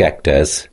cactus.